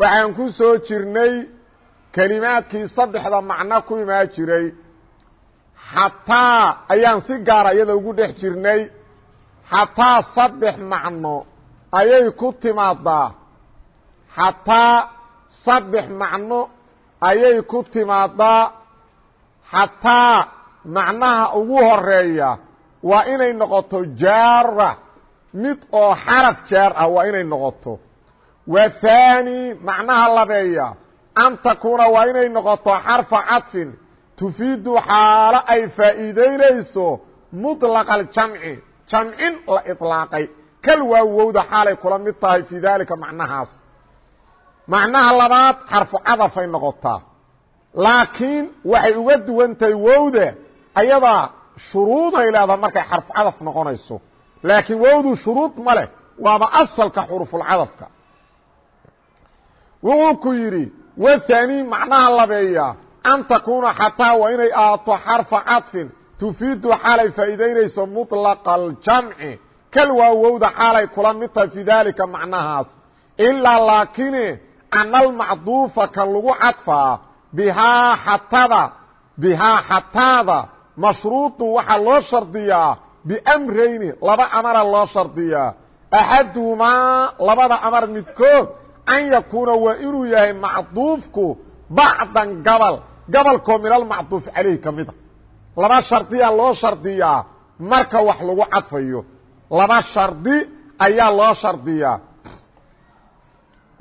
waxaan ku soo jirnay kelimaadkii saddexda macno ku imaa jiray. Xataa ayaan si gaara iyada ugu dhex jirnay. Xataa saddex macno ayay ku timaadaa. Xataa saddex macno ayay ku timaadaa. Xataa macnaha ugu horreeya waa inay noqoto jaara mid oo xaraf jaar ah waa inay noqoto wa haani macnaha labeeya an takuuna waa inay noqoto xarfa cadfin tufiidu xaalo ay faa'iideynayso muطlaqa aljamci jamcin la iطlaaqay kal waawowda xaalay kula mid tahay fii daalika macnahaas. Macnaha labaad xarfu cadafay noqotaa. Laakiin waxay uga duwan tahay wowda ayadaa shuruuday leedaha markay xarfu cadaf noqonayso. Laakiin wowdu shuruud ma leh waaba asalka xurufulcadafka wuxuu ku yidhi wathani macnaha labeeya an takuuna xataa waa inay ahaato xarfa cadfin tufiidu xaalay faa'iidaynayso muطlaqa aljamci kal waa wowda xaalay kula mid tahay fii daalika macnahaas ilaa laakine ana almacduufa kan lagu cadfaa bihaa xatada bihaa xataada mashruuطu waxaa loo shardiyaa bmrayni laba amara loo shardiyaa axaduhumaa labada amar midkood an yakuuna waa inuu yahay macduufku bacdan gabal gabalkoo min almacduuf calayhi ka mida laba shardiyaa loo shardiyaa marka wax lagu cadfayo laba shardi ayaa loo shardiyaa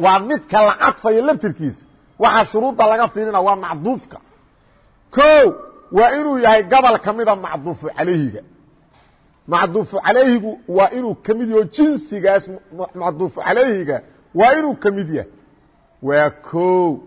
waa midka la cadfayo laftirkiisa waxaa shuruudda laga fiirina waa macduufka o waa inuu yahay gobol ka mida macduufu calayhiga waa inuu ka mid yahay. Waa ko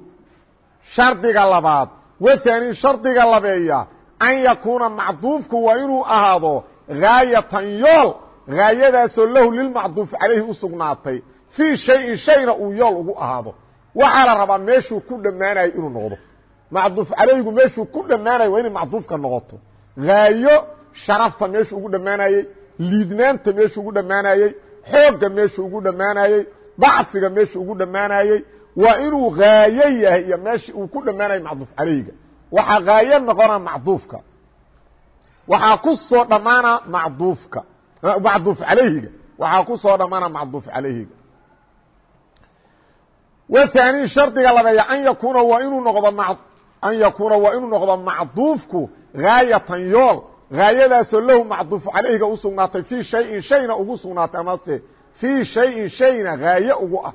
shardiga labaad. Waani shardiga labeeya. An yakuuna macduufku waa inuu ahaado gaayatan yool. Gaayadaasoo lahu lilmacduuf calayhi u sugnaatay. Fii shayin shayna uu yool ugu ahaado. Waxaa la rabaa meeshuu ku dhammaanayo inuu noqdo. Macduuf calaygu meeshuu ku dhammaanayo waa inay macduufka noqoto. Haayo sharafta meeshuu ugu dhammaanayey liidnaanta meeshuu ugu dhammaanayey xoogga meeshuu ugu dhammaanayey dacfiga meeshuu ugu dhammaanayey waa inuu haayo yahay iyo meeshii uu ku dhammaanayo macduuf calayga waxaa haayo noqona macduufka. Waxaa ku soo dhammaana macduufka macduuf calayhiga waxaa ku soo dhammaana macduuf calayhiga wثaani shardiga labeeya an yakuuna waa inuu noqdo an yakuuna waa inuu noqdo macduufku gaayatan yool. Gaayadaasoo lahu macduufu calayhiga u sugnaatay fii shayin shayna ugu sugnaatay amase fii shayin shayna gaaye ugu ah.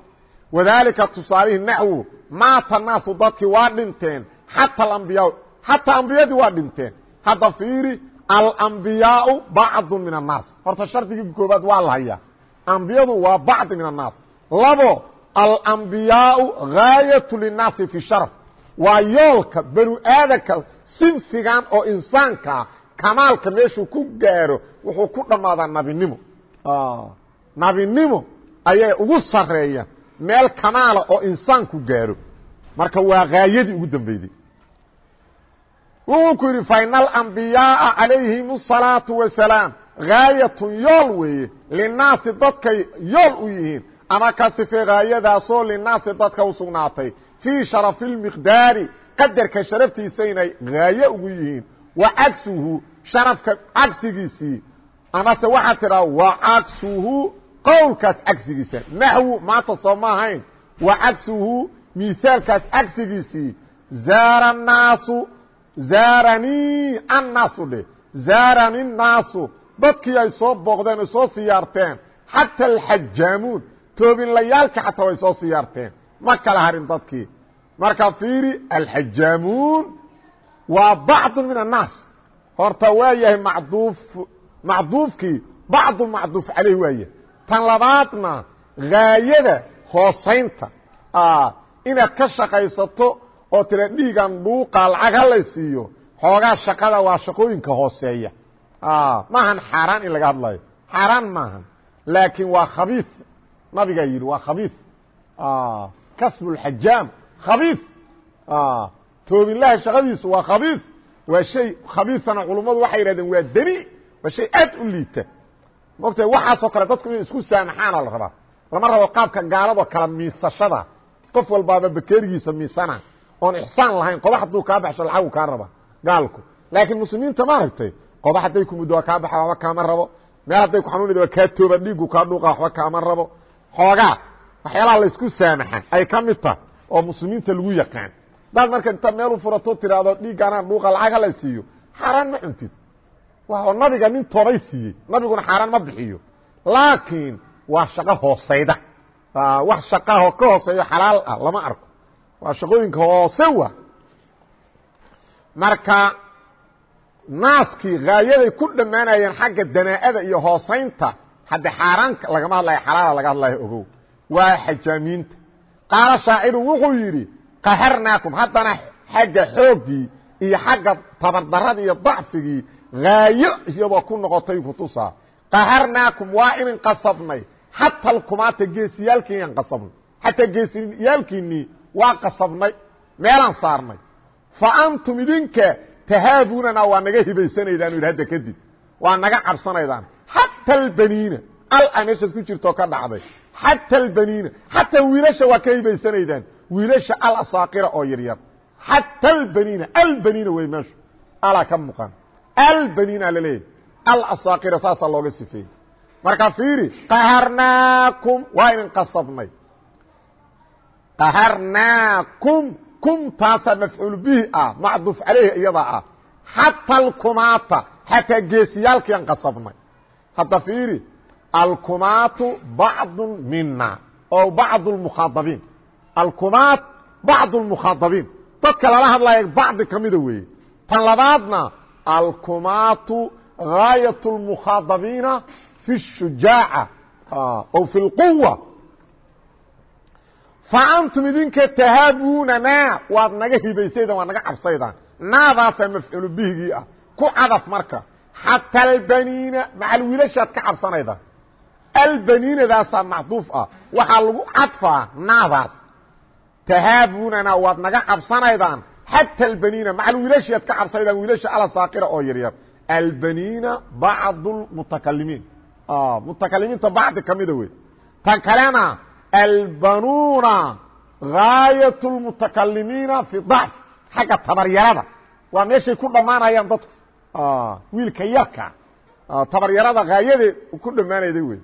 Wadaalika tusaalihi naxwu maata naasu dadkii waa dhinteen xata alambiyaa xataa ambiyadii waa dhinteen. Hadda fiiri alambiyaau bacdu min annaas. Horta shardigii koobaad waa la hayaa. Ambiyadu waa bacdi min annaas. Labo alambiyaau gaayatu linaasi fi sharaf waa yoolka banu aadanka sinfigan oo insaankaa kamaalka meeshuu ku gaaro wuxuu ku dhammaadaa nabinimo nabinimo ayaa ugu sareeya meel kamaala oo insaanku gaaro. Marka waa haayadii ugu dambeyday wuxuu ku yidhi faina alambiyaaa calayhim asalaatu wasalaam haayatun yool weeye. Linaasi dadkay yool u yihiin. Ama ka sife haayadaasoo linaasi dadka u sugnaatay. Fii sharafi lmiqdaari qadarka sharaftiisa inay haaye ugu yihiin. Wa cagsuhu sharafka cagsigiisii. Amase waxaad tidhaha wa cagsuhu qowlkaas cagsigiisa. Naxwu maanta soo ma ahayn. Wa cagsuhu miaalkaas cagsigiisii. Zaara naasu zaaranii annaasu dheh zaarani naasu dadkii ay soo booqdeen ay soo siyaarteen. Xata alxajaamuun toobinlayaalka xataa way soo siyaarteen. Ma kala harin dadkii. Marka fiiri alxajaamuun waa bacdu min annaas. Horta waa yahay macduuf macduufkii bacdu macduuf caleyh waa yahay tan labaadna gaayada hoosaynta inaad ka shaqaysato oo tira dhiigan dhuuqa lacag halay siiyo xoogaa shaqada waa shaqooyinka hooseeya. Maahan xaaraan in laga hadlayo. Xaaraan maahan. Laakiin waa khabiif. Nabigaa yidhi waa khabiif. Kasb اlxajaam khabiif. Toobinlaha shaqadiisu waa khabiif. Waa shay khabiifana culummadu waxay yidhahdeen waa deni waa shay aad u liita mogta waxaasoo kale dadku inay isku saamaxaana la rabaa. Lama rabo qaabka gaalado kala miisashada. Qof walbaaba bakeerigiisa miisana oon ixsaan lahayn qoba hadduu kaa baxsho lacagu kaa raba gaalku. Laakiin muslimiinta maaragtay qoba hadday ku muddo waa kaa baxa waxba kaama rabo. Meel hadday ku xanuunayda waa kaa tooba dhiigu kaa dhuuqa waxba kaama rabo. Xoogaa waxyaalaha laysku saamaxa ay ka mid tahay oo muslimiinta lagu yaqaan. Hadaad marka inta meel u furato tiraahdo dhiiggaanaan dhuuqa lacag hala siiyo xaaraan ma cuntid oo nabiga nin toobay siiyey. Nabiguna xaaraan ma bixiyo. Laakiin waa shaqo hoosayda wax shaqaho ka hooseeyo xalaal ah lama arko. Waa shaqooyinka hoose wa marka naaskii haayaday ku dhammaanayeen xagga danaa'ada iyo hoosaynta hadde xaaraan lagama hadlayo xalaala laga hadlayo ogow. Waa xajaamiinta qaala shaaciru wuxuu yidhi qaharnaakum haddana xagga xooggii iyo xagga tabardaradii iyo dacfigii haayo iyadoo ku noqotay kutusaa qaharnaakum waa inin qasabnay xata alkumaata geesiyaalkiinan qasabnay xataa geesiyaalkiinnii waa qasabnay meelaan saarnay fa antum idinka tahaabunana waa naga hibaysanaydaan yidhi hadda kadib waa naga cabsanaydaan xata albaniina al a meeshaas ku jirtoo ka dhacday xata albaniina xataa wiilasha waa ka hibaysanaydaan wiilasha alasaakira oo yaryar xata albaniina albaniina wey meeshu alaa ka muuqan albaniina laleeyahy alasaakira saasaa looga sifeeyey marka fiiri qaharnaakum waa idin qasabnay qaharnaakum kum taasaa mafcuul bihi ah macduuf caleyhi iyadaa ah xata alkumaata xataa geesiyaalkiian qasabnay hadda fiiri alkumaatu bacdu mina oo bacd اmukhaadabiin alkumaat bacd اlmukhaadabiin dadka lala hadlaya bacdi ka mida weeye tan labaadna alkumaatu gaayaة اlmukhaadabiina fi الshujaaca o fi اlquwa faantum idinka tahaabunanaa waad naga hibaysaydan waad naga cabsaydaan naadaasaa mafcuulu bihigii ah ku cadaf marka xata albaniina macal wiilashaad ka cabsanaydaan albaniinadaasaa macduuf ah waxaa lagu cadfaa naadaas tahaabunana waad naga cabsanaydaan xata albaniina macal wiilashiad ka cabsanaydaan wiilasha alasaakira oo yaryar albaniina bacdu lmutakalimiin mutakalimiinta bacdi kamida wey tan kalena albanuuna gaayaة اlmutakalimiina fi dacf xagga tabaryarada waa meeshay ku dhammaanayaan dadku wiilka yarka tabaryarada haayadeed ku dhammaanayda wey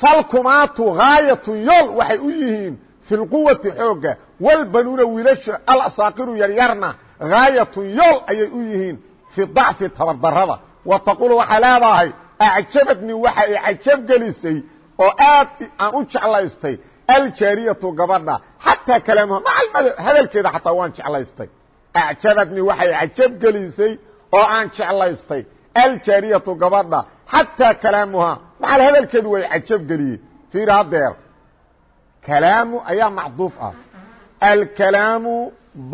falkumaatu gaayatu yool waxay u yihiin fi lquwati xooga walbanuuna wiilasha alasaaqiru yaryarna gaayatun yool ayay u yihiin fi dacfi tabardarada wa taquul waxay leedahay acjabadni waxa i cajab gelisay oo aad aan u jeclaystay aljaariyatu gabadha xataa kalaamha macal hadalkeeda xataa waan jeclaystay. Acjabadni waxay cajab gelisay oo aan jeclaystay aljaariyatu gabadha xataa kalaamuhaa macal hadalkeedu way cajab geliyey fiir hadeer kalaamu ayaa macduuf ah alkalaamu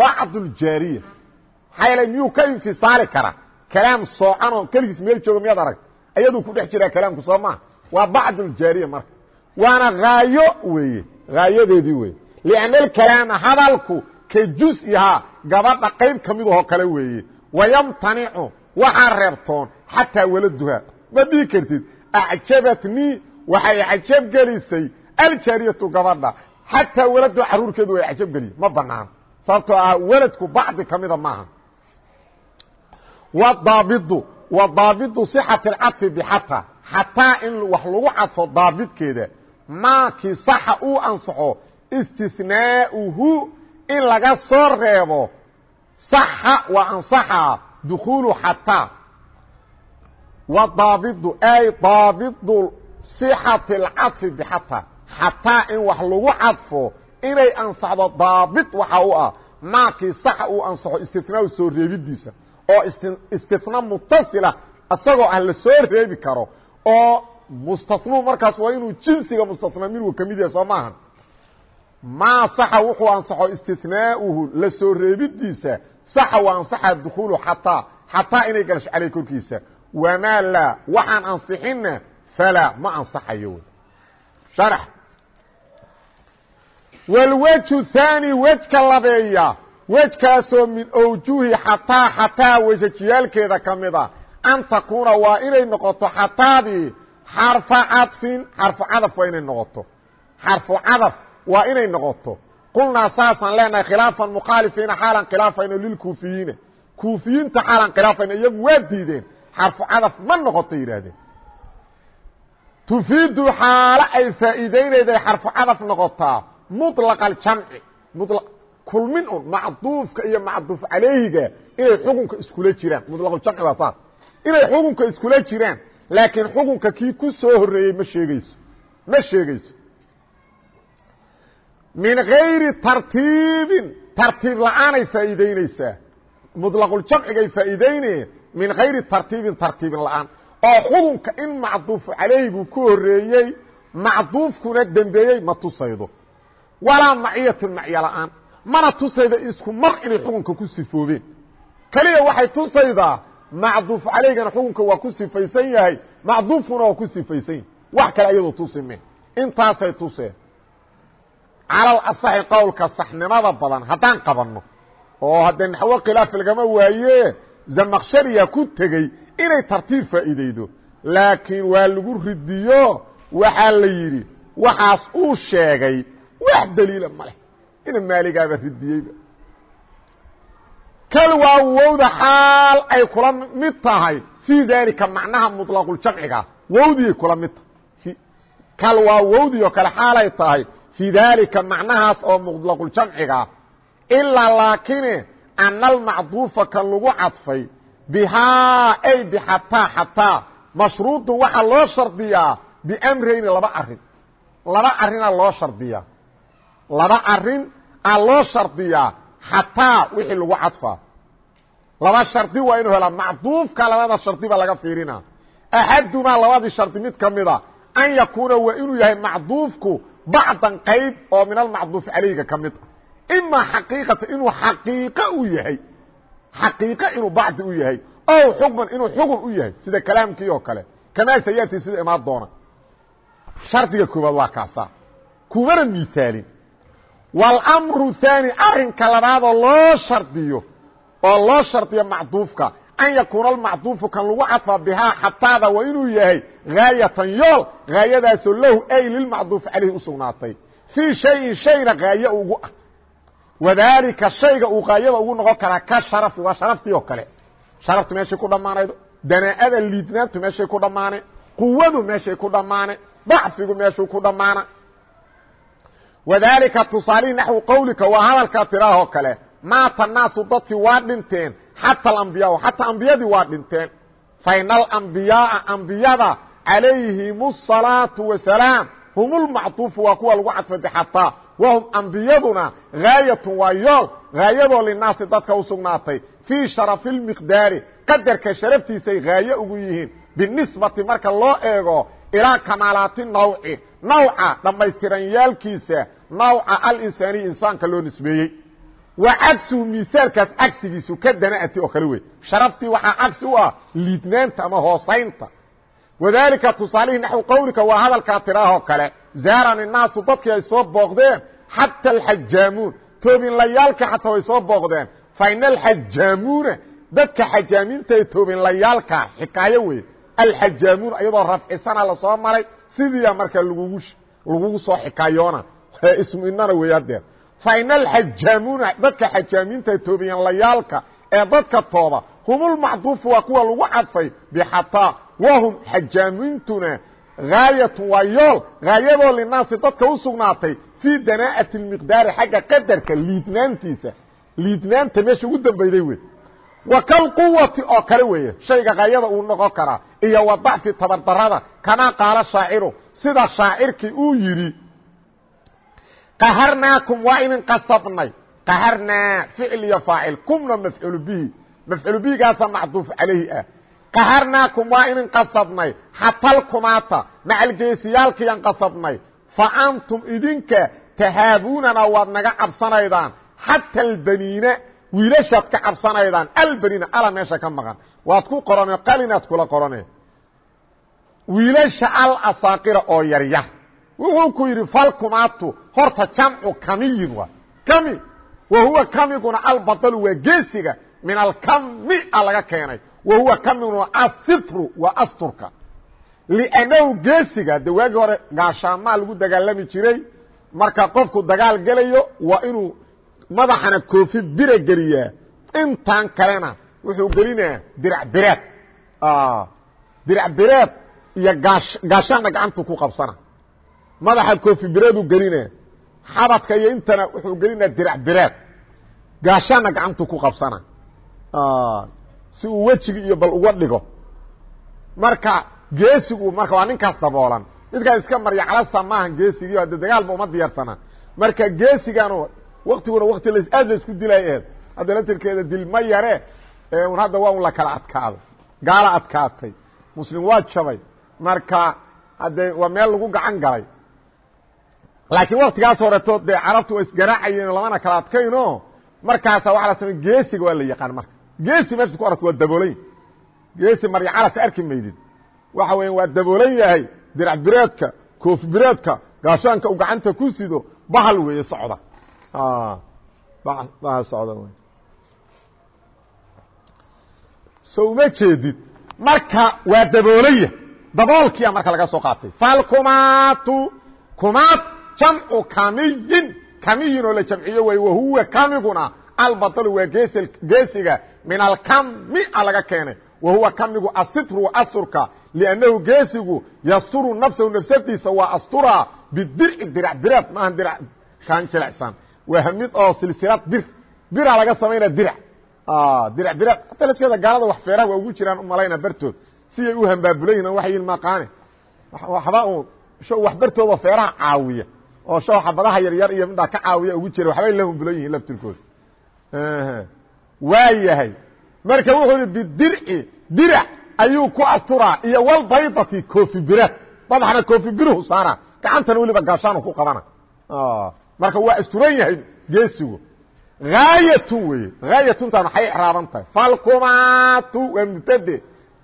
bacd اljaariya maxaa yeele miyuu ka infisaali karaa kalaam soocanoo keligiis meel jooga miyaad arag ayaduu ku dhex jiraa kalaamku soo maha waa bacd اljaariya marka waana haayo weeye haayadeedii weye lianna alkalaama hadalku ka jus-ihaa gabadha qayb ka midahoo kale weeye wayamtanicu waxaa reebtoon xataa waladuhaa ma dhihi kartid acjabatnii waxay cajab gelisay aljaariyatu gabadha xataa waladu caruurkeedu way cajab geliye ma banaan sababtoo ah weladku bacdi ka mida maaha wadaabidu wadaabidu صixati اlcadfi bxata xataa in wax lagu cadfo daabidkeeda maakii saxa uu ansaxo istinaauhu in laga soo reebo saxa waa ansaxa dukhuulu xataa wadaabidu ay daabidu صixati اlcadfi bxata xataa in wax lagu cadfo inay ansaxdo daabit waxa u ah maakii saxa uu ansaxo istinaau soo reebidiisa oo istina mutasila isagoo ah la soo reebi karo oo mustanuu markaas waa inuu jinsiga mustanaa minhu ka mid yahay soo maaha maa saxa wuxuu ansaxo istinaauhu la soo reebidiisa saxa waa ansaxa dukuulu xataa xataa inay galasho caleyh korkiisa. Wamaa laa waxaan ansixinna falaa ma ansaxayo. Sharax wاlwجه الثaanي wejka labeeya wejkaasoo min awjuhi xataa xataa wejajiyaalkeeda ka mida an takuuna waa inay noqoto xataadii xarfa cadfin xarfu cadaf waa inay noqoto xarfu cadaf waa inay noqoto qulnaa saasaan leenahay khilaafan mukhaalifiina xaalan khilaafayno lilkuufiyiina kuufiyiinta xaalan khilaafayno iyagu waa diideen xarfu cadaf ma noqoto yidhaahdeen tufiidu xaalo ay faa'iideynayday xarfu cadaf noqotaa muطlaqa aljamci kulmin un macduufka iyo macduuf calayhiga inay xukunka iskula jiraan muطlaqujamci waa saas inay xukunka iskula jiraan laakiin xukunka kii ku soo horeeyey ma sheegayso ma sheegayso min gayri tartiibin tartiib la-aanay faa'iideyneysaa muطlaquljamcigay faa'iideynayeen min gayri tartiibin tartiibin la-aan oo xukunka in macduufu calayhigu ku horeeyey macduufkuna dembeeyey ma tusaydo walaa maciyatun macyo la'aan mana tusayda isku mar inay xukunka ku sifoobeen. Keliya waxay tusaydaa macduuf calaygana xukunka waa ku sifaysan yahay macduufkuna waa ku sifaysan yahay. Wax kale ayadoo tusime intaasay tuseen. Calal asaxi qowlka saxnimada badan haddaan qabanno oo haddee naxwo khilaaf lagama waaye zamakshariya ku tegey inay tartiib faa'iideydo laakiin waa lagu ridiyo waxaa la yidhi waxaas uu sheegay wax daliila ma leh. Ina maaligaaba ridiyeyba kal waa wowda xaal ay kula mid tahay. Fii daalika macnaha muطlaquljamciga wowdiyay kula mid kal waa wowdii oo kale xaalay tahay. Fii daalika macnahaas oo muطlaquljamciga ilaa laakine ana almacduufa kan lagu cadfay. Bihaa ay bixataa xataa. Mashruudun waxaa loo shardiyaa biamrayni laba arrin laba arina loo shardiyaa laba arrin a loo shardiyaa xataa wixii lagu cadfaa laba shardi waa inuu helaa macduufka labada shardi ba laga fiirina axadumaa labadii shardi mid ka mida an yakuuna waa inuu yahay macduufku bacdan qayb oo min almacduuf calayga ka mid ah imaa xaqiiqata inuu xaqiiqo u yahay xaqiiqo inuu bacdi u yahay ow xukman inuu xugun u yahay sida kalaamkii oo kale. Kamaa sayaati sida imaan doona. Shardiga koobaad waa kaasa kumana miaalin wاlmru haani arinka labaadoo loo shardiyo oo loo shardiyo macduufka an yakuuna almacduufu kan lagu cadfa bihaa xataada waa inuu yahay gaayatan yool gaayadaasoo lahu ay lilmacduuf calayhi u sugnaatay. Fii shayin shayna gaaye ugu ah. Wadaalika shayga uu gaayada ugu noqon karaa ka sharafi waa sharaftii oo kale. Sharaftu meeshay ku dhammaanaydo? Danaa'ada liidnaantu meeshay ku dhammaane? Quwadu meeshay ku dhammaane? Dacfigu meeshuu ku dhammaana wadaalika tusaalihi naxwu qowlika waa hadalkaa tiraahoo kale. Maata naasu dadkii waa dhinteen xata alambiyaau xataa ambiyadii waa dhinteen. Faina alambiyaaa ambiyada calayhim asalaatu wasalaam hum ulmactuufu waa kuwa lagu cadfada xataa. Wahum ambiyaduna haayatun waa yool haayadoo linaasi dadka u sugnaatay. Fii sharafi lmiqdaari qadarka sharaftiisay haaye ugu yihiin. Binisbati marka loo eego ilaa kamaalaati nawci nawca dhammaystiranyaalkiisa nawca alinsaaniya insaanka loo nisbeeyey. Wa cagsuhu misaalkaas cagsigiisu ka dana'ati oo kale wey sharaftii waxaa cagsi u ah liidnaanta ama hoosaynta. Wadaalika tusaalihii naxwi qowlika waa hadalkaa tiraahoo kale zaaran innaasu dadkii ay soo booqdeen xata alxajaamuun toobinlayaalka xataa way soo booqdeen. Fa ina alxajaamuuna dadka xajaamiinta ee toobinlayaalka xikaayo wey alxajaamuun iyadoo rafcisana la soo maray sidiia markaa lagugu lagugu soo xikaayoona? Ismu inana wey hadeer ina alxajaamuuna dadka xajaamiinta toobiyanlayaalka ee dadka tooba humulmacduufu waa kuwa lagu cadfay bixataa wahum xajaamintuna gaayatun waa yool gaayadoo linaasi dadka u sugnaatay fii danaa'ati اlmiqdaari xagga qadarka liidnaantiisa. Liidnaanta meesha ugu dambayday wey wa kalquwati oo kale weeye shayga gaayada uu noqon karaa iyo wa dacfi tabardarada kamaa qaala shaaciru sida shaacirkii uu yidhi qaharnaakum waa inin qasabnay qaharnaa ficil iyo faacil kumna mafcuulu bihi mafcuulu bihigaasa macduuf calayhi ah. Qaharnaakum waa inin qasabnay xatalkumaata macalgeesiyaalkiian qasabnay fa antum idinka tahaabuunana waad naga cabsanaydaan xata albaniina wiilashaad ka cabsanaydaan albaniina ala meesha ka maqan. Waad ku qorane qalinaad kula qorane. Wiilasha alasaaqira oo yaryar wuxuu ku yidhi falkumaatu horta jamcu kamiyin waa. Kami. Wa huwa kamiguna albadalu waa geesiga min alkami a laga keenay. Wa huwa kamiguna asitru waa asturka. Liannahu geesiga de waagii hore gaashaamaa lagu dagaalami jiray. Marka qofku dagaal gelayo waa inuu madaxana koofi bira geliyaa intan kalena wuxuu gelinayaa dirac bireed. Dirac bireed iyo gaashaanna gacantu ku qabsana. Madaxa koofi bireedu gelinaya xabadka iyo intana wuxuu gelinaya dirac bireed. Gaashaanna gacantu ku qabsana. Si uu wejigi iyo bal uga dhigo. Marka geesigu marka waa ninkaas daboolan. Midkaas iska marya calasta maaha geesigii hadde dagaalba uma diyaarsana marka geesigaanu waktiguna wakti l aad la isku dilay aheed hadda laftirkeeda dilma yare. Un hadda waa un la kala adkaaday gaala adkaatay. Muslim waa jabay. Marka hadde waa meel lagu gacan galay. Laakiin waktigaas horeto dee carabtu waa isgaraacayeen lamana kala adkayno. Markaasa waxa la samay geesiga waa la yaqaan marka. Geesi meesha ku aragto waa daboolan geesi marya calas arki maydid waxa weya waa daboolan yahay. Dirac bireedka koofi bireedka gaashaanka u gacanta ku sido bahal weeye socda w so uma jeedid marka waa daboolaya. Daboolkiya marka laga soo qaatay. Falkumaatu kumaad jamcu kamiyin. Kamiyin oo la jamciyo way wahuwa kamiguna. Albadalu waa geesiga min alkami a laga keenay. Wahuwa kamigu asitru asturka. Liannahu geesigu yasturu nafsahu nafsadiisa waa astura bidirci dirac bireed maaha dirac kaan jilecsan waa mid oo silsilad bir biraa laga samaynaa dirac dirac biraad hataa lafkeeda gaalada wax feeraha waa ugu jiraan umalayna bartood. Siyay u hambaabulayhin waxay yihiin maqaane. Waxba un sho wax bartooda feeraha caawiya. Oo sho xabadaha yaryar iyo midhaa ka caawiya ugu jira. Waxbay la humbulan yihiin laftirkooda. Waa yahay. Marka wuxuu yihi bidirci dirac ayuu ku asturaa iyo walbaydati cofi biraad madaxna cofi biruhu saara gacantana weliba gaashaanu ku qabana marka waa asturan yahay geesigu. Haayatun weye haayatuntaan waxay exraaban tahay. Falkumaatu waa mubtade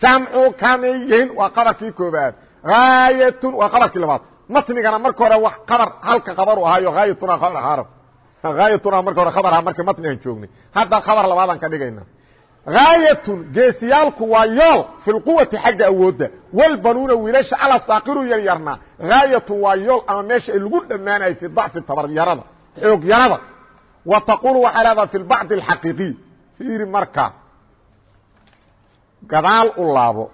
jamcu kamiyin waa qabarkii koobaad haayatun waa qabarkii labaad. Matnigana marka hore wax qabar halka qabaru ahaayo haayatuna qabar ahaarab haayatuna marka hore aha marka matnigaan joognay. Hadda khabar labaadaan ka dhigayna haayatun geesiyaalku waa yool fi lquwati xagga awoodda walbanuuna wiilasha ala saaqiru yaryarna haayatun waa yool ama meesha ay lagu dhammaanayo fi dacfi tabaryarada xoog yarada. Wa taqulu waxaa leedaha fi bacdi alxaqiiqiy fiiri marka gadaal u laabo.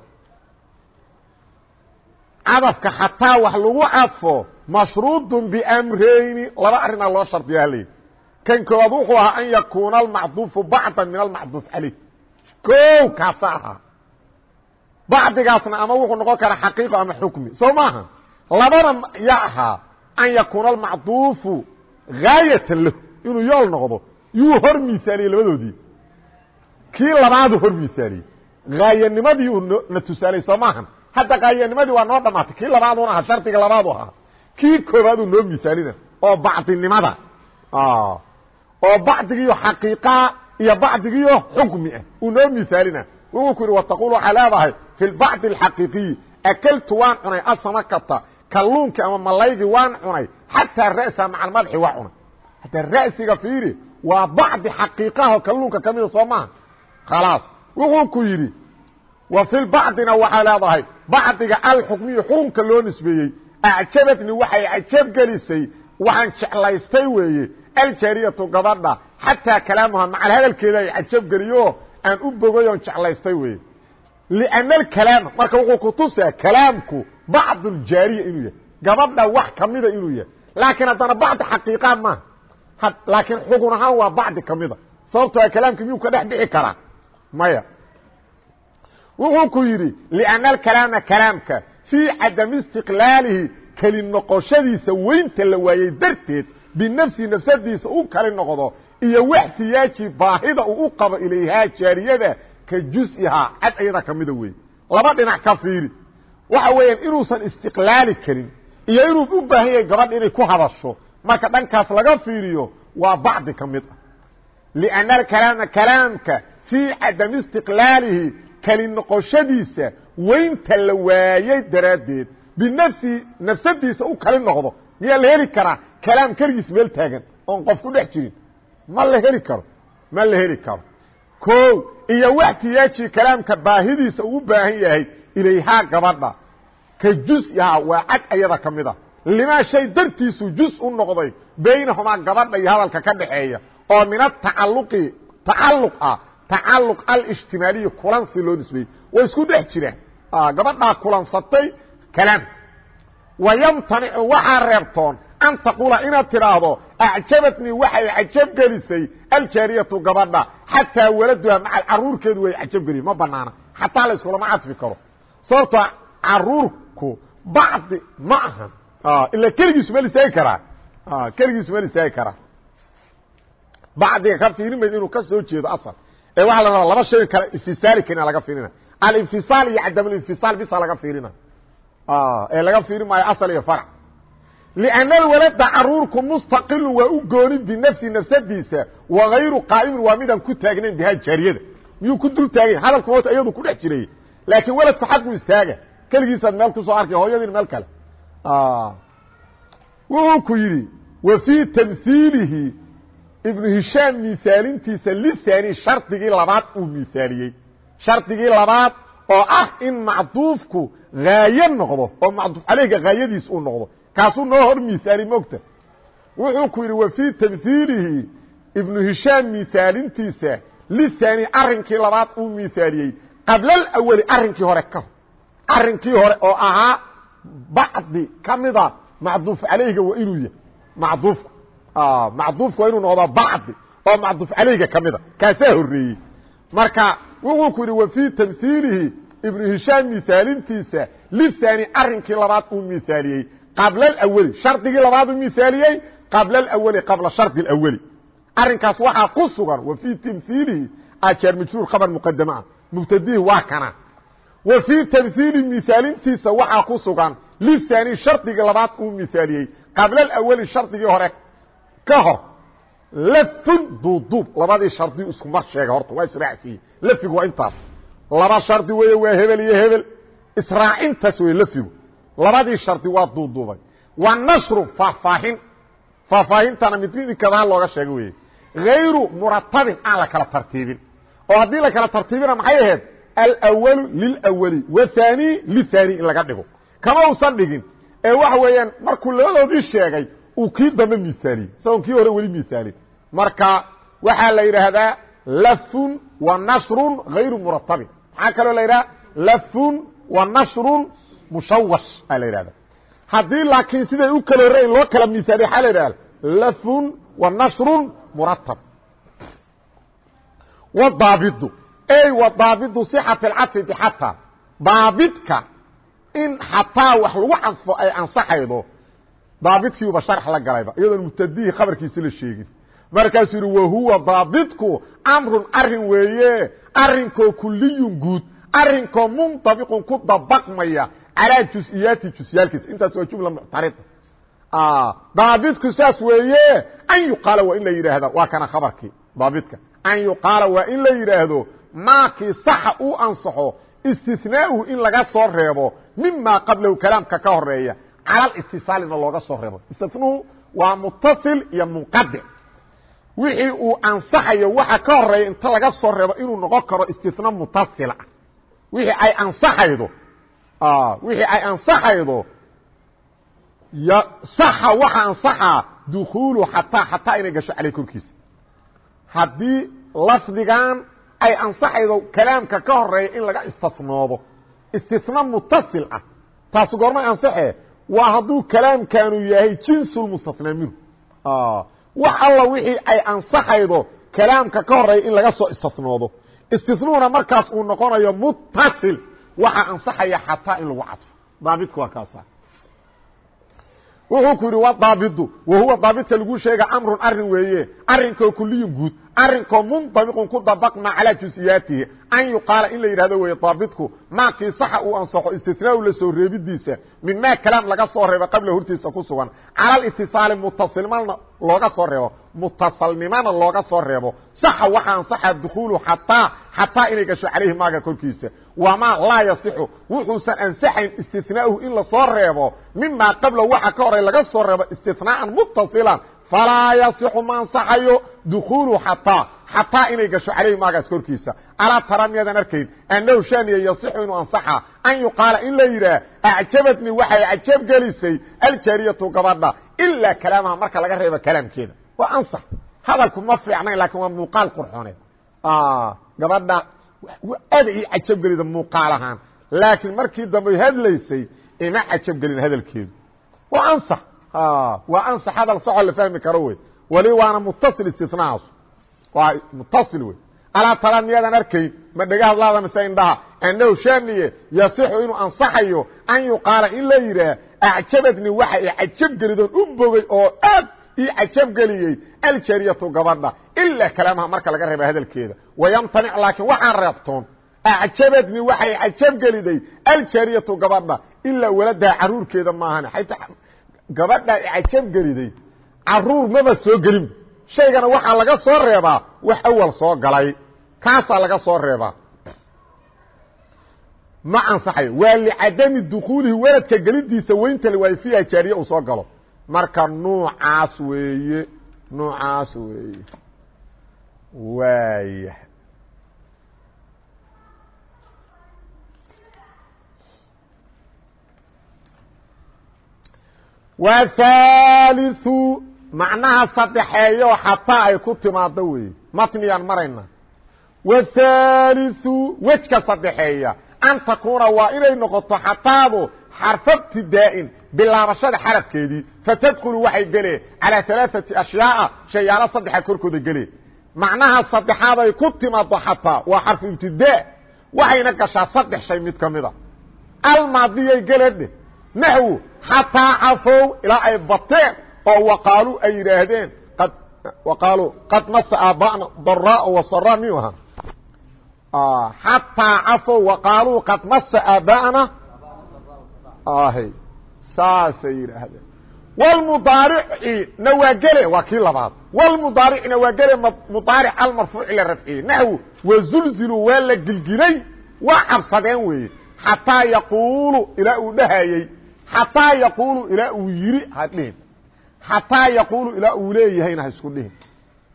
Cadafka xataa wax lagu cadfo mashruudun bimrayni laba arrinaa loo shardiyaa layidhi kan koowaad wuxuu ahaa an yakuuna almacduufu bacdan min almacduuf calayh ko kaasa. Ahaa bacdigaasna ama wuxuu noqon karaa xaqiiqo ama xukmi. Soo maaha labana yaa ahaa an yakuuna almacduufu gaayatan lahu. Inuu yool noqdo yuu hor miisaaliyey labadoodii. Kii labaadu hor miisaaliyey haayanimadii uu na tusaalay soo maahan hadda haayanimadii waa noo dhamaatay. Kii labaaduna aha shardiga labaadu ahaa. Kii koobaaduu noo misaalina oo bacdinimada. Oo bacdigiiyo xaqiiqaa iyo bacdigiiyo xukmi ah. Uu noo misaalina wuxuu ku yidhi wataqul waxaa leedahay fi bacdi alxaqiiqiyi akeltu waan cunay asamakata kalluunkii ama malaygii waan cunay xataa ra'sa maca almadaxi waa cunay. Hataa ra'siga fiiri waa bacdi xaqiiqaho kalluunka ka mida soo maaha khalaas. Wuxuu ku yidhi wa fi bacdina waxaa leedahay bacdiga alxukmiyu xukunka loo nisbeeyey acjabadni waxay cajab gelisay waxaan jeclaystay weeye aljaariyatu gabadha xataa kalaamuha macal hadalkeeda ay cajab geliyo aan u bogay oon jeclaystay weeye lianna alkalaama marka wuxuu ku tusaa kalaamku bacdu ljaariya inuu yahay gabadha wax kamida inuu yahay laakiin haddana bacdi xaqiiqa maaha laakiin xugun ahaan waa bacdi kamida sababtoo kalaamka miyuu ka dhex bixi karaa maya wuxuu ku yidhi lianna alkalaama kalaamka fii cadami istiqlaalihi keli noqoshadiisa weynta la waayey darteed binafsihi nafsadiisa u kali noqdo iyo waxtiyaaji baahida uu u qabo ilayhaa jaariyada ka jus-ihaa cad ayada kamida wey laba dhinac ka fiiri. Waxa weeyaan inuusan istiqlaali karin iyo inuu u baahan yahay gabadha inay ku hadasho marka dhankaas laga fiiriyo waa bacdi ka mid ah lianna alkalaama kalaamka fii cadami istiqlaalihi keli noqoshadiisa weynta la waayey daraaddeed binafsihi nafsadiisa u kali noqdo miyaa la heli karaa kalaam keligiis meel taagan oon qof ku dhex jirin ma la heli karo ma la heli karo. O iyo waxtiyaaji kalaamka baahidiisa uu u baahan yahay ilayhaa gabadha. Ka jusyaha waa cad ayada ka mid a limaa shay dartiisu jus u noqday baynahumaa gabadha iyo hadalka ka dhaxeeya. Oo min atacalluqi tacalluq ah tacalluq alijtimaaliyi kulansi loo nisbeeyey. Way isku dhex jiraan gabadhaa kulansatay kalaamka. Wayamtanicu waxaa reebtoon an taquula inaad tidhaahdo acjabatnii waxay cajab gelisay aljaariyatu gabadha xataa waladuha maca caruurkeedu way cajab geliy ma banaana xataa la iskulama cadfi karo sababtoo caruurku bacdi ma ahan ila keligiisu ma listaagi karaa keligiisu ma listaagi karaa bacdiga ka fiirin mayd inuu ka soo jeedo asal ee waxaa la rabaa laba shay kale infisaali karina laga fiirina alinfisaal iyo cadamulinfisaal bisa laga fiirina ee laga fiiri maayo asal iyo farc لأن الولda caruurku mstaqilu waa u goonin binafsi nafsadiisa وغayru qaa'imin waa midaan ku taagnayn bihaa jaariyada miyuu ku dul taaganya hadalku moota iyadu ku dhex jiray laakiin weladku xaggu istaaga keligiisaad meel kusoo arkay hooyadiin meel kale wuxuu ku yidhi wa fii tamhiilihi ibnu hishaam misaalintiisa lisani shardigii labaad uu misaaliyey shardigii labaad oo ah in macduufku haaye noqdo oo macduuf caleyga haayadiis uu noqdo kaasuu noo hor misaali mogta wuxuu ku yidhi wa fii tamhiilihi ibnu hishaam misaalintiisa lisani arrinkii labaad uu misaaliyey qabla alawali arrinkii hore ka arrinkii hore oo ahaa bacdi ka mida macduuf calayga waa inuu yahay. Macduufku macduufku waa inuu noqdo bacdi oo macduuf calayga ka mida. Kaasaa horeeyey marka wuxuu ku yidhi wa fii tamhiilihi ibnu hishaam misaalintiisa lisani arrinkii labaad uu misaaliyey qabla alawali shardigii labaad misaaliyey qabla alawali qabla shardi alawali arrinkaas waxaa ku sugan wa fii tamhiilihi ajaar majruur khabar muqadame ah mubtadihi waa kana wa fii tamhiili misaalintiisa waxaa ku sugan lisani shardigii labaad uu misaaliyey qabla alawali shardigii hore ka hor lafun duuduub labadii shardi isku mar sheega horta waa israacsiiye lafigu waa intaas laba shardi weeye waa hebel iyo hebel israacintaas wey lafigu labadii shardi waa duuduubay. Wa nashru faahfaahin. Faahfaahintana mid kadaha looga sheego weye hayru muratabin aan la kala tartiibin. Oo haddii la kala tartiibina maxay ahayd? Alwalu lilwali wathani lithani in laga dhigo. Kama usan dhigin. Ee waxa weeyaan markuu labadoodii sheegay uu kii dambe miaaliyey isagoon kii hore weli miaalin marka waxaa la yidhaahdaa lafun wa nashrun hayru muratabin. Maxaa kaloo la yidhaha lafun wa nashrun mushawash aa la yidhahda haddii laakiin siday u kala horreyn loo kala miaaliy waxaa la yidhahda lafun wa nashrun muratab wadaabidu ey wadaabidu sixati alcadfi bixataa daabidka in xataa wax lagu cadfo ay ansaxaydo daabidkiiuba sharx la galayba iyadoon mubtadihii khabarkiisi la sheegin. Markaasuu yihi wahuwa daabidku amrun arrin weeye arinkoo kuliyun guud arinkoo munطabiqun ku dabaqmaya calaa juز'iyaati juزyaalkiisa intaas waa jumla muctarida daabidku saas weeye an yuqaala waa in la yidhaahda waa kana khabarkii daabidka an yuqaala waa in la yidhaahdo maakii saxa uu ansaxo istinaauhu in laga soo reebo mima qablahu kalaamka ka horeeya cala اtisaalina looga soo reebo istinuhu waa mutasil iyo munqadic wixii uu ansaxayo waxa ka horeeya inta laga soo reebo inuu noqon karo istina mutasila wixii ay ansaxaydo wixii ay ansaxaydo saxa waxa ansaxaa dukuulu xataa xataa inay gasho caley korkiisa haddii lafdigan ay ansaxaydo kalaamka ka horreeya in laga istinoodo istina mutasil ah taasu goormay ansaxee waa hadduu kalaamkanu yahay jinsulmustatnaa minhu wax alla wixii ay ansaxaydo kalaamka ka horreeya in laga soo istinoodo istinuuna markaas uu noqonayo mutasil waxaa ansaxaya xataa in lagu cadfo. Daabidku waa kaasa wuxuu ku yidhi wa daabidu wa huwa daabidka lagu sheega amrun arrin weeye. Arinkoo kuliyun guud arinkoo munطabiqun ku dabaqma calaa jusiyaatihi. An yuqaala in la yidhahdo weye daabitku maakii saxa uu ansaxo istinaau la soo reebidiisa min maa kalaam laga soo reebo qabla hortiisa ku sugan. Cala litiصaali mutasilmana looga soo reebo mutasalnimana looga soo reebo. Saxa waxa ansaxa dukuulu xataa xataa inay gasho calayhi maaga korkiisa. Wamaa laa yasixu wuxuusan ansaxayn istinaauhu in la soo reebo mimaa qabla waxa ka horay laga soo reebo istinaaan mutasilan falaa yasixu ma ansaxayo dukuulu xataa xataa inay gasho calayhi maagaas korkiisa. Alaa tara miyaadan arkayn? Annahu shaniya yasixu inuu ansaxa. An yuqaala in la yidhaah acjabadni waxay cajab gelisay aljaariyatu gabadha ilaa kalaamaha marka laga reebo kalaamkeeda. Waa ansax. Hadalku ma fiicnayn laakiin waa muuqaal qurxooneed gabadha aada ii cajab gelida muuqaal ahaan. Laakiin markii dambe hadlaysay ima cajab gelin hadalkeedu. Waa ansax waa ansax hadal saxoo la fahmi karo wey wali waana mutasil istinaasu waa mutasil wey alaa tala miyaadan arkayn ma dhega hadlaada mise indhaha annahu shaniye yasixu inuu ansaxayo an yuqaala in la yidhaah acjabadni waxa i cajab gelidoon u bogay oo aad ii cajab geliyey aljariyatu gabadha ilaa kalaamaha marka laga reeba hadalkeeda wayamtanic laakiin waxaan reebtoon acjabadni waxay cajab geliday aljariyatu gabadha ilaa waladaha caruurkeeda maahan gabadha cajab geliday carruur maba soo gelin. Shaygana waxaa laga soo reebaa wax awal soo galay. Kaasaa laga soo reebaa. Ma ansaxayo waa licadami dukuulihi weladka gelidiisa weynta waayo fiiha jaariye uu soo galo. Marka nuucaas weeye nuucaas weeye. Waaya وثالث macnaha saddexeeyo xataa ay ku timaado weeye matniyaan marayna. Whaaliu wejka saddexeeya. An takuuna waa inay noqoto xataadu xarfa ibtidaa'in bilaabashada xarafkeedii fatadkulu waxay gelee calaa alaaati ashyaaa shayaalo saddexa korkooda gelee macnaha saddexaad ay ku timaado xataa waa xarfu ibtidaa waxayna gashaa saddex shay mid ka mida naxwu xataa cafow ilaa ay bateen oo waqaalu ay yidhaahdeen ad waqaaluu qad masa aaba'na daraa wasara miyuu ahaa xataa cafow waqaaluu qad masa aaba'na ahy saasay yidhaahdeen wlmudaaricina waa gele waa kii labaad wlmudaaricina waa gele mudaaric almarfuuci la rafciyey naxwu wazulziluu waa la gilgilay waa cabsadeen weeye xataa yaquulu ilaa uu dhahayey xataa yaquulu ilaa uu yiri ha dhihin. Xataa yaquulu ilaa uu leeyahayna ha isku dhihin.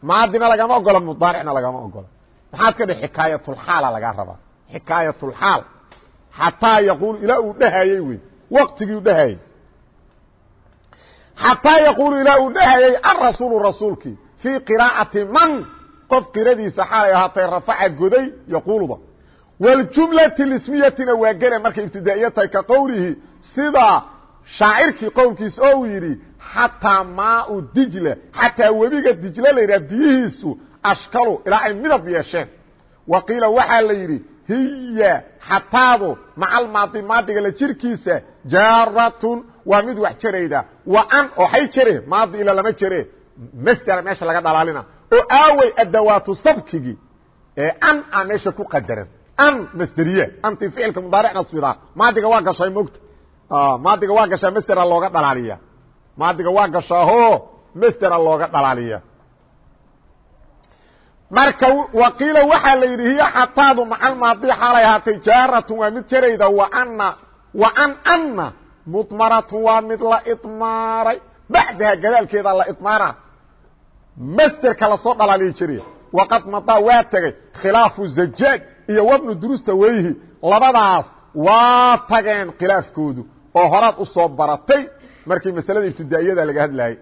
Maadina lagama ogola mudaaricna lagama ogola maxaad ka dhihi xikaayatulxaala lagaa rabaa. Xikaayatulxaal xataa yaquulu ilaa uu dhahayey wey. Waqtigii u dhahayey xataa yaquulu ilaa uu dhahayey arasuulu rasuulkii fii qiraa'ati man? Qof qiradiisa xaalay ahaatay rafaca goday yaquuluda wاljumlati lismiyatina waa gele markay ibtidaa'iya tahay ka qowlihi sida shaacirkii qowlkiisa oo uu yidhi xataa maau dijla xataa webiga dijle la yidhaha biyihiisu ashkalu ilaa ay midab yeesheen. Wa qiila waxaa la yidhi hiya xataadu macal maadi maadiga la jirkiisa jaaratun waa mid wax jarayda. Wa an ohay jare maadi ila lama jere masdera meesha laga dhalaalina. Oo aaway adawaatu sabkigii ee an a meesha ku qadaran an masderiye anti ficilka mudaaric nasbida maadiga waa gashay mogta maadiga waa gashaa masdera looga dhalaaliya. Maadiga waa gashaaho masdera looga dhalaaliya. Marka waqiila waxaa la yidhi hiya xataadu macal maadi xaalay ahaatay jaaratun waa mid jarayda waana wa an anna mudmaratun waa mid la idmaaray. Bacdaha gadaalkeeda la idmaara masderka la soo dhalaaliya jariya waqad madaa waa tegey khilaafu zajaaj iyo wabnu durusta weyhi labadaas waa tageen khilaafkoodu oo horaad u soo baratay markii masalada ibtidaa'iyada laga hadlayay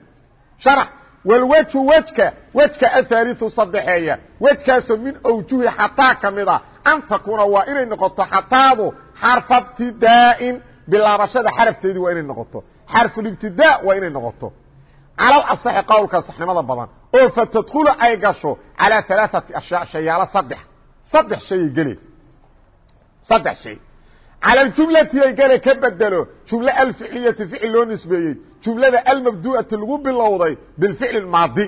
sharax walwejhu wejka wejka ahaaliu saddexeeya wejkaasoo min awjuhi xataa ka mid a an takuuna waa inay noqoto xataadu xarfa ibtidaa'in bilaabashada xarafteedii waa inay noqoto. Xarfulibtidaa waa inay noqoto. Calal asaxi qowlka saxnimada badan oo fatadkhulu ay gasho calaa alaaati ashyaa shayaalo saddex. Saddex shayay gele saddex shay cala aljumlati ay gele ka bedelo jumle alficliyati ficil loo nisbeeyey jumlada almabdu'ati lagu bilowday bilficli maadi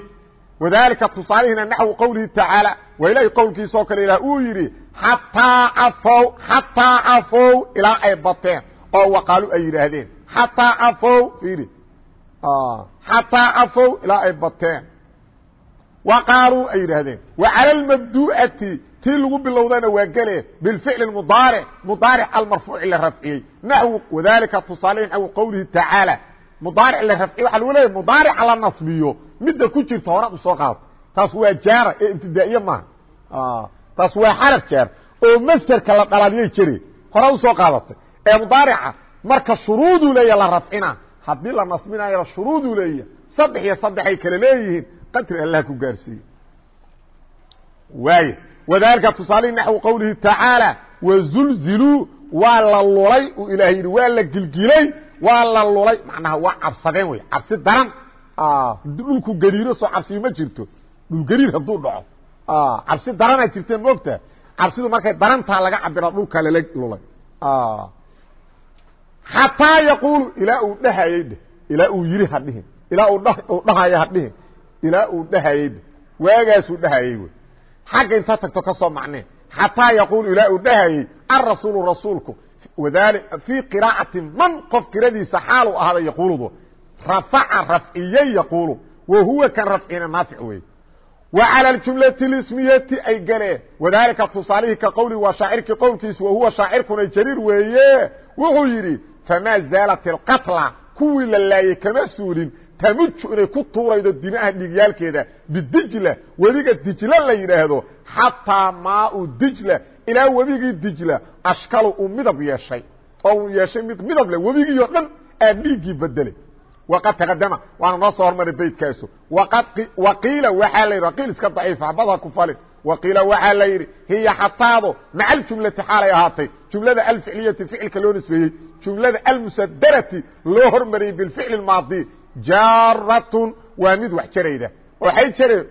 wadalika tusaalihina naxwu qowlihi tacaala waa ilahay qowlkiisaoo kale ilah uu yidhi xataa cafow xataa cafow ilaa ay bateen oo waqaalu ay yidhaahdeen xataa cafow fiiri xataa cafow ilaa ay bateen wa qaaluu ay yidhaahdeen wa cala almabdu'ati tii lagu bilowdana waa gele bilficli mudaaric mudaaric almarfuuci la rafciyey. Naxwu wadalika tusaalihi naxwu qowlihi tacaala mudaaric la rafciye waxa lagu leeyahy mudaarica la nasbiyo. Midda ku jirta horaad u soo qaadata taas waa jaara ee ibtidaa'iye maaha taas waa xaraf jaar oo masderka la dhalaaliyay jire hore u soo qaadatay ee mudaarica marka shuruuduu leeya la rafcina. Haddii la nasbinayo shuruuduu leeya saddex iyo saddexay kale leeyihiin qadri allah ku gaarsiiye waay wadalika tusaalihi naxwu qowlihi tacaala wazulziluu waa la lulay uu ilaah yidhi waa la gilgilay waa la lulay. Macnaha waa cabsadeen wey cabsi daran. Dhulku gariiro soo cabsiyo ma jirto. Dhul gariir hadduu dhaco. Cabsi darana jirte moogta cabsidu markay darantaa laga cabira dhulka lala lulay. Xataa yaquulu ilaa uu dhahayey dheh. Ilaa uu yiri hadhihin ilaa uu dhahayo hadhihin ilaa uu dhahayey dheh. Waagaasuu dhahayey wey xagga inta tagto ka soo macnee xataa yaquulu ilaa uu dhahayey alrasuulu rasuulku wali fii qiraa'ati man qof qiradiisa xaalu ahada yaquuludu rafaca rafciyey yaquulu wa huwa kan rafcina naafic weeye wa calى اjumlati اsmiyati ay galeen wadalika tusaalihii ka qowli waa shaacirkii qowlkiisa wahuwa shaacirkuna jariir weeye wuxuu yidhi famaa zaalat اlqatla kuwii la laayey kama suulin tamuju inay ku tuuraydo dimaha dhiigyaalkeeda bidijla webiga dijla la yidhaahdo xataa maau dijla ilaa webigii dijla ashkalu uu midab yeeshay. Oo uu yeeshay mid midab leh webigii oo dhan aa dhiiggii bedelay waqad taqadama waana noo soo hormaray beydkaasu waqiila waxaa la yidhi qiil iska daciifa habadha ku falin waqiila waxaa la yidhi hiya xataado maca aljumlati xaalay ahaatay. Jumlada alficliyati ficilka loo nisbeeyey. Jumlada almusadarati loo hormariyey bilficli maadi jaaratun waa mid wax jarayda. Jareen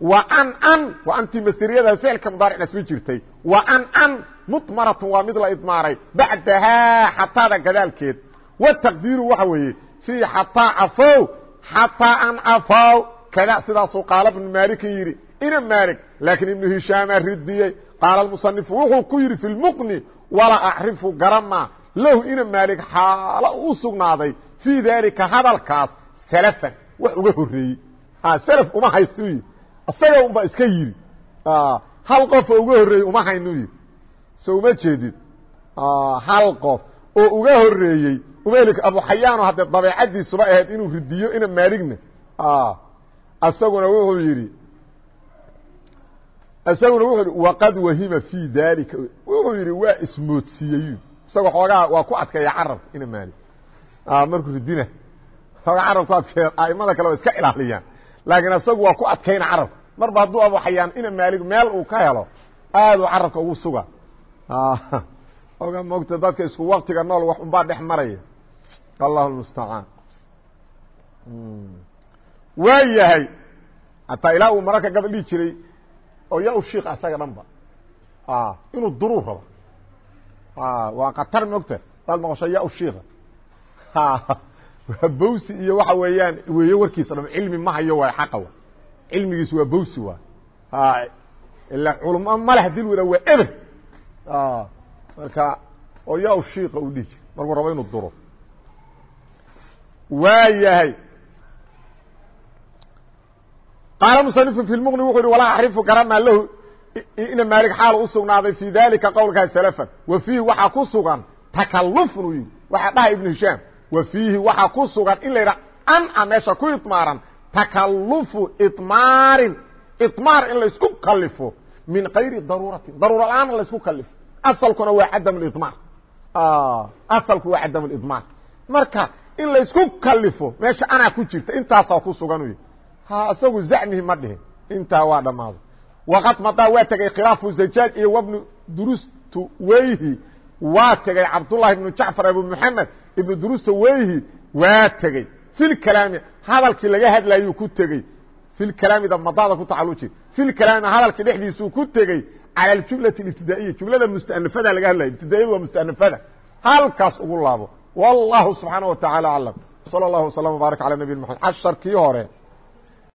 wa an an waa antii masderiyada ficilka mudaaric nasbi jirtay. Wa an an mudmaratun waa mid la idmaaray. Bacdahaa xataada gadaalkeed. Wataqdiiru waxa weeye fii xataa cafow xataa an cafow. Kada sidaasuu qaala ibnu maalikin yidhi ina maalig laakiin ibnu hishaamaa ridiyey qaala musanifu wuxuu ku yidhi fi lmuqni walaa acrifu garama. Lahu ina maalig xaalo u sugnaaday. Fii daalika hadalkaas salafan wax uga horreeyey. Salaf uma haystu yidhi isaga unba iska yidhi. Hal qofoo uga horreeyey uma haynu yidhi so uma jeedid. Hal qof oo uga horreeyey umeli abuxayaano haddee dabeecadiisuba ahayd inuu ridiyo ina maaligna isaguna wuxuu yidhi isaguna wuxuu yidhi waqad wahima fii dalika wuxuu yidhi waa ismoodsiiyey. Isaga xoogaa waa ku adkeeya carabka ina maalig markuu ridina xoogaa carab ku adkeeya aimada kale waa iska ilaaliyaan. Laakiin isagu waa ku adkayna carabka marba hadduu abuxayaan ina maalig meel uu ka helo aaduu carabka ugu suga. Oga mogta dadka isku waktiga nool wax unbaa dhex maraya. Allahu lmustacaan waa yahay hataa ilaa uu mararka gabal dhihi jiray oo ya u shiik asaga dhan ba inuu duruu rabo. Waa katar mogta daad maqasho ya u shiika waa bawsi iyo waxa weeyaan weeye warkiisa dham cilmi ma hayo waay xaqa wa cilmigiisu waa bawsi waay. Ila culamo male haddii lu yidhah waa eber. Marka oo ya u shiika u dhihi jira markuu rabo inuu duro. Waa yahay qaala musanifu fi lmuqni wuxuu yihi walaa acrifu garanaa lahu ina maalig xaal u sugnaaday fii dalika qowlkaa salafan. Wa fiihi waxaa ku sugan takalufun uu yihi waxaa dhahay ibnu hishaam wa fiihi waxaa ku sugan in la yidhaha an a meesha ku idmaaran takalufu idmaarin idmaar in laysku kalifo min kayri daruuratin daruura la'aan laysku kalifo asalkuna waa cadam lidmaar asalku waa cadam lidmaar marka in laysku kalifo meesha anaa ku jirta intaasaa ku sugan u ha isagu zacmihi ma dhihin. Intaa waa dhammaaday waqad madaa waa tegay khilaafu zajaaj iyo wabnu durustu weyhi. Waa tegay cabdullahi ibnu jacfar abu moxamed ibnu durusta weyhi waa tegey filkalaami hadalkii laga hadlayuu ku tegey filkalaamida madaada ku tacaluji filkalaami hadalkii dhexdiisuu ku tegey cala aljumlati ibtidaa'iya jumlada mustanafada laga hadlaya ibtidaa'iyadu waa mustanafada halkaas ugu laabo wallahu subxaanaه wa taعala aclam slى اllahu وsلم وbaarak alى nabi mxamed casharkii hore